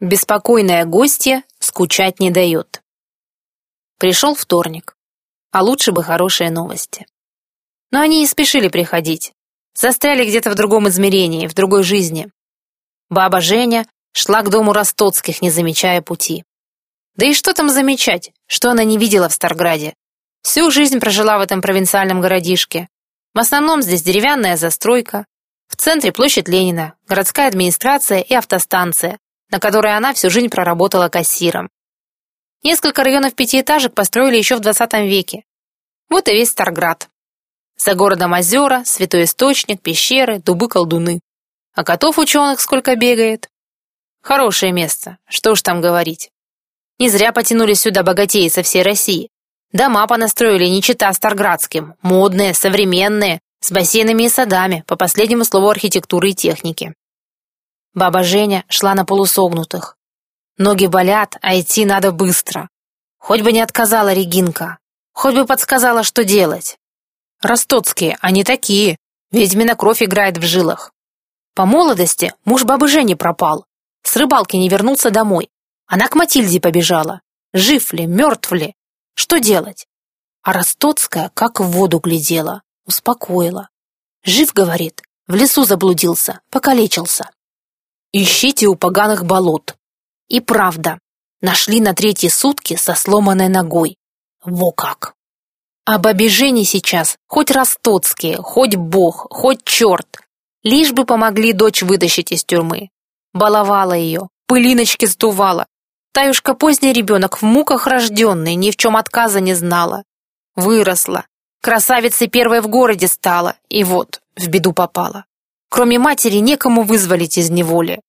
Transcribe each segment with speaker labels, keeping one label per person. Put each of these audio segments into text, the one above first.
Speaker 1: Беспокойная гостья скучать не дает. Пришел вторник, а лучше бы хорошие новости. Но они не спешили приходить. Застряли где-то в другом измерении, в другой жизни. Баба Женя шла к дому Ростоцких, не замечая пути. Да и что там замечать, что она не видела в Старграде? Всю жизнь прожила в этом провинциальном городишке. В основном здесь деревянная застройка. В центре площадь Ленина, городская администрация и автостанция, на которой она всю жизнь проработала кассиром. Несколько районов пятиэтажек построили еще в 20 веке. Вот и весь Старград. За городом озера, святой источник, пещеры, дубы-колдуны. А котов ученых сколько бегает. Хорошее место, что уж там говорить. Не зря потянулись сюда богатеи со всей России. Дома понастроили не чита Старградским, модные, современные, с бассейнами и садами, по последнему слову архитектуры и техники. Баба Женя шла на полусогнутых. Ноги болят, а идти надо быстро. Хоть бы не отказала Регинка, хоть бы подсказала, что делать. Ростоцкие, они такие, ведьмина кровь играет в жилах. По молодости муж бабы Жени пропал, с рыбалки не вернулся домой. Она к Матильде побежала. Жив ли, мертв ли? Что делать? А Ростоцкая как в воду глядела, успокоила. Жив, говорит, в лесу заблудился, покалечился. Ищите у поганых болот. И правда, нашли на третьи сутки со сломанной ногой. Во как! Бабе Жене сейчас хоть Ростоцкие, хоть бог, хоть черт, лишь бы помогли дочь вытащить из тюрьмы. Баловала ее, пылиночки сдувала. Таюшка поздний ребенок, в муках рожденный, ни в чем отказа не знала. Выросла, красавицей первой в городе стала, и вот, в беду попала. Кроме матери некому вызволить из неволи.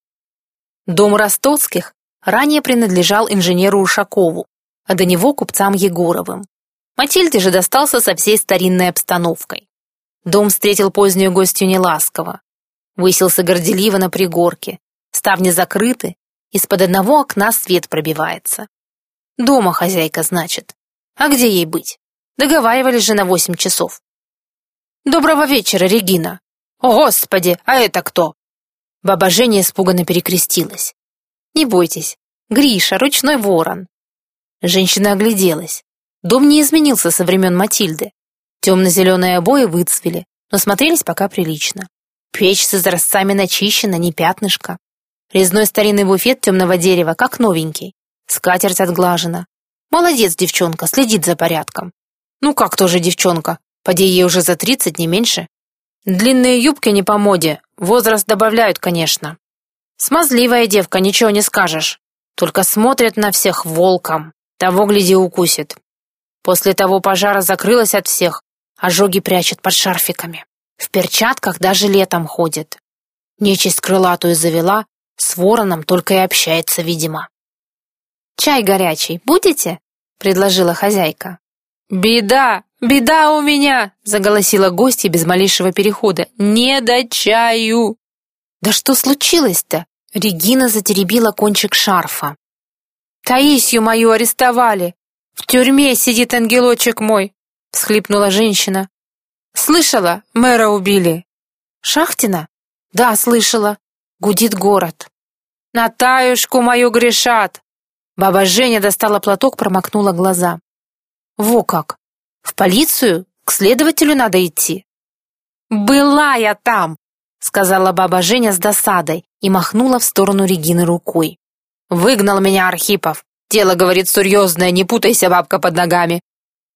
Speaker 1: Дом Ростоцких ранее принадлежал инженеру Ушакову, а до него купцам Егоровым. Матильде же достался со всей старинной обстановкой. Дом встретил позднюю гостью неласково. Высился горделиво на пригорке, ставни закрыты, из-под одного окна свет пробивается. Дома хозяйка, значит. А где ей быть? Договаривались же на восемь часов. «Доброго вечера, Регина!» «О, Господи, а это кто?» Баба Женя испуганно перекрестилась. «Не бойтесь, Гриша, ручной ворон». Женщина огляделась. Дом не изменился со времен Матильды. Темно-зеленые обои выцвели, но смотрелись пока прилично. Печь с изразцами начищена, не пятнышко. Резной старинный буфет темного дерева, как новенький. Скатерть отглажена. Молодец, девчонка, следит за порядком. Ну как тоже девчонка? Поди ей уже за тридцать, не меньше. Длинные юбки не по моде, возраст добавляют, конечно. Смазливая девка, ничего не скажешь. Только смотрит на всех волком. Того, гляди, укусит. После того пожара закрылась от всех, ожоги прячет под шарфиками. В перчатках даже летом ходит. Нечисть крылатую завела, с вороном только и общается, видимо. «Чай горячий будете?» — предложила хозяйка. «Беда! Беда у меня!» — заголосила гостья без малейшего перехода. «Не до чаю!» «Да что случилось-то?» Регина затеребила кончик шарфа. «Таисью мою арестовали! В тюрьме сидит ангелочек мой!» — всхлипнула женщина. «Слышала, мэра убили!» «Шахтина?» «Да, слышала. Гудит город. На таюшку мою грешат. Баба Женя достала платок, промокнула глаза. Во как! В полицию? К следователю надо идти. Была я там, сказала баба Женя с досадой и махнула в сторону Регины рукой. Выгнал меня Архипов. Дело, говорит, серьезное, не путайся, бабка, под ногами.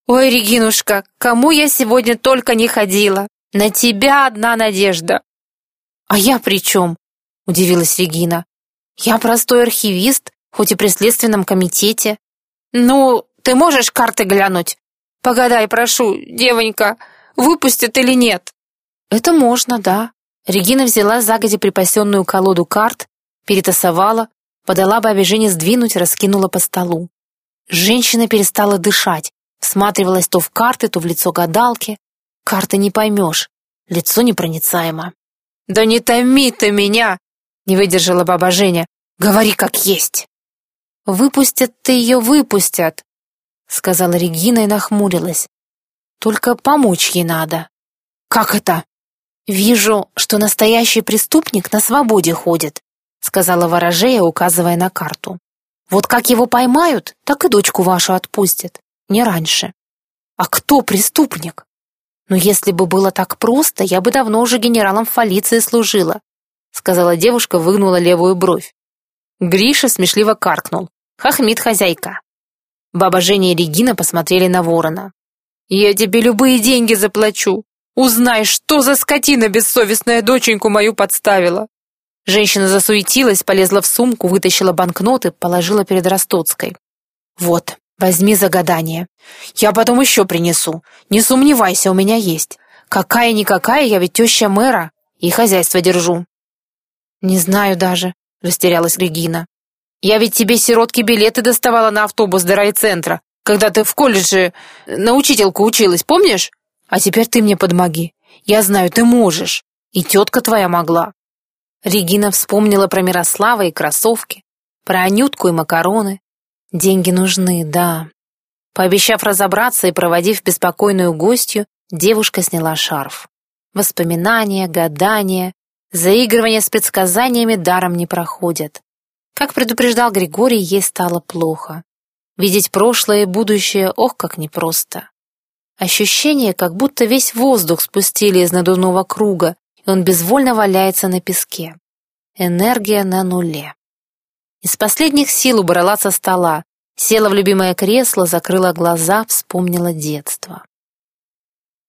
Speaker 1: Ой, Регинушка, кому я сегодня только не ходила. На тебя одна надежда. А я при чем? — удивилась Регина. «Я простой архивист, хоть и при следственном комитете». «Ну, ты можешь карты глянуть? Погадай, прошу, девонька, выпустят или нет?» «Это можно, да». Регина взяла загоди припасенную колоду карт, перетасовала, подала бабе Жене сдвинуть, раскинула по столу. Женщина перестала дышать, всматривалась то в карты, то в лицо гадалки. Карты не поймешь, лицо непроницаемо. «Да не томи ты меня!» Не выдержала баба Женя. Говори как есть. Выпустят-то ее выпустят, сказала Регина и нахмурилась. Только помочь ей надо. Как это? Вижу, что настоящий преступник на свободе ходит. сказала ворожея, указывая на карту. «Вот как его поймают, так и дочку вашу отпустят. Не раньше. А кто преступник? Ну, если бы было так просто, я бы давно уже генералом в полиции служила», сказала девушка, выгнула левую бровь. Гриша смешливо каркнул. Хохмит хозяйка. Баба Женя и Регина посмотрели на ворона. «Я тебе любые деньги заплачу. Узнай, что за скотина бессовестная доченьку мою подставила!» Женщина засуетилась, полезла в сумку, вытащила банкноты, положила перед Ростоцкой. «Вот, возьми загадание. Я потом еще принесу. Не сомневайся, у меня есть. Какая-никакая, я ведь теща мэра и хозяйство держу». «Не знаю даже», — растерялась Регина. «Я ведь тебе, сиротки, билеты доставала на автобус до райцентра, когда ты в колледже на учительку училась, помнишь? А теперь ты мне подмоги. Я знаю, ты можешь. И тетка твоя могла. Регина вспомнила про Мирослава и кроссовки, про Анютку и макароны. Деньги нужны, да. Пообещав разобраться и проводив беспокойную гостью, девушка сняла шарф. Воспоминания, гадания, заигрывания с предсказаниями даром не проходят. Как предупреждал Григорий, ей стало плохо. Видеть прошлое и будущее, ох, как непросто. Ощущение, как будто весь воздух спустили из надувного круга, и он безвольно валяется на песке. Энергия на нуле. Из последних сил убрала со стола, села в любимое кресло, закрыла глаза, вспомнила детство.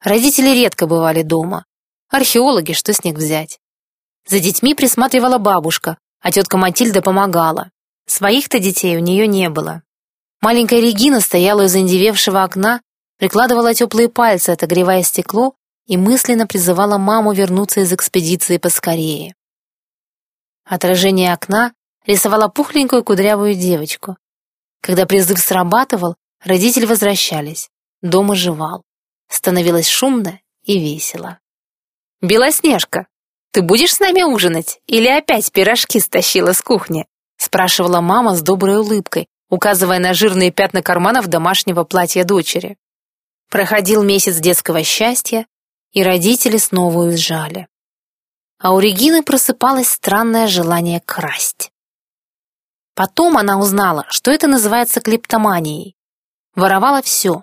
Speaker 1: Родители редко бывали дома. Археологи, что с них взять? За детьми присматривала бабушка, а тетка Матильда помогала. Своих-то детей у нее не было. Маленькая Регина стояла из индивевшего окна, прикладывала теплые пальцы, отогревая стекло, и мысленно призывала маму вернуться из экспедиции поскорее. Отражение окна рисовало пухленькую кудрявую девочку. Когда призыв срабатывал, родители возвращались, дом оживал. Становилось шумно и весело. «Белоснежка, ты будешь с нами ужинать или опять пирожки стащила с кухни?» спрашивала мама с доброй улыбкой, указывая на жирные пятна карманов домашнего платья дочери. Проходил месяц детского счастья, и родители снова уезжали. А у Регины просыпалось странное желание красть. Потом она узнала, что это называется клептоманией. Воровала все.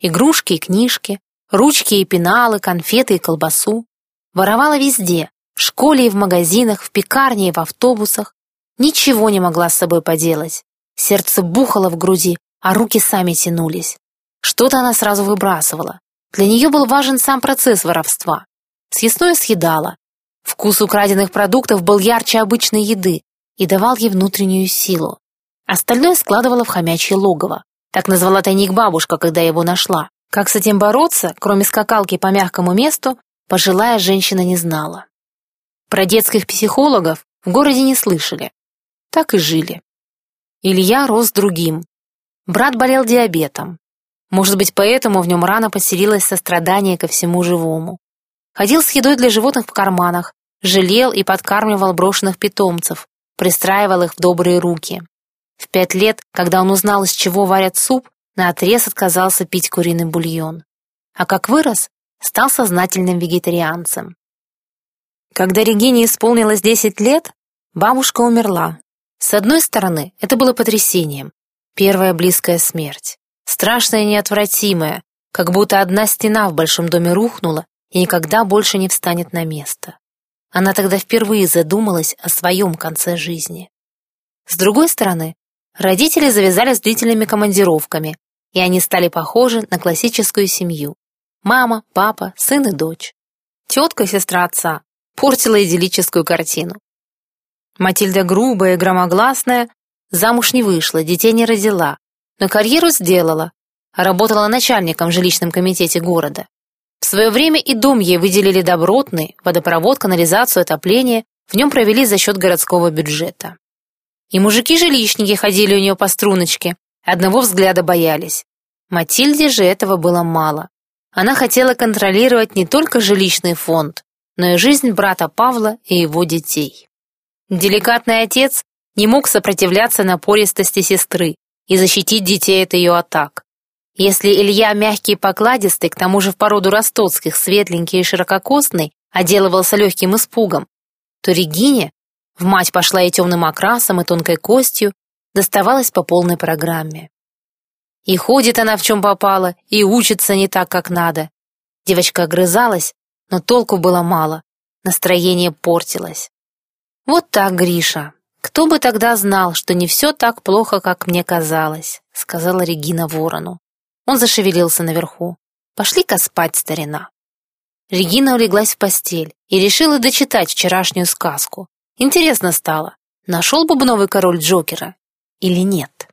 Speaker 1: Игрушки и книжки, ручки и пеналы, конфеты и колбасу. Воровала везде, школе и в магазинах, в пекарне и в автобусах. Ничего не могла с собой поделать. Сердце бухало в груди, а руки сами тянулись. Что-то она сразу выбрасывала. Для нее был важен сам процесс воровства. Съестное съедала. Вкус украденных продуктов был ярче обычной еды и давал ей внутреннюю силу. Остальное складывала в хомячье логово. Так назвала тайник бабушка, когда его нашла. Как с этим бороться, кроме скакалки по мягкому месту, пожилая женщина не знала. Про детских психологов в городе не слышали. Так и жили. Илья рос другим. Брат болел диабетом. Может быть, поэтому в нем рано поселилось сострадание ко всему живому. Ходил с едой для животных в карманах, жалел и подкармливал брошенных питомцев, пристраивал их в добрые руки. В пять лет, когда он узнал, из чего варят суп, наотрез отказался пить куриный бульон. А как вырос, стал сознательным вегетарианцем. Когда Регине исполнилось 10 лет, бабушка умерла, с одной стороны, это было потрясением. Первая близкая смерть. Страшная и неотвратимая, как будто одна стена в большом доме рухнула и никогда больше не встанет на место. Она тогда впервые задумалась о своем конце жизни. С другой стороны, родители завязали с длительными командировками, и они стали похожи на классическую семью. Мама, папа, сын и дочь. Тетка и сестра отца портила идиллическую картину. Матильда грубая и громогласная, замуж не вышла, детей не родила, но карьеру сделала, работала начальником в жилищном комитете города. В свое время и дом ей выделили добротный, водопровод, канализацию, отопление, в нем провели за счет городского бюджета. И мужики-жилищники ходили у нее по струночке, одного взгляда боялись. Матильде же этого было мало. Она хотела контролировать не только жилищный фонд, но и жизнь брата Павла и его детей. Деликатный отец не мог сопротивляться напористости сестры и защитить детей от ее атак. Если Илья мягкий и покладистый, к тому же в породу ростоцких, светленький и ширококосный, оделывался легким испугом, то Регине В мать пошла и темным окрасом, и тонкой костью, доставалась по полной программе. И ходит она в чем попала, и учится не так, как надо. Девочка огрызалась, но толку было мало, настроение портилось. Вот так, Гриша. Кто бы тогда знал, что не все так плохо, как мне казалось, сказала Регина ворону. Он зашевелился наверху. Пошли-ка спать, старина. Регина улеглась в постель и решила дочитать вчерашнюю сказку. Интересно стало, нашел бубновый король Джокера или нет?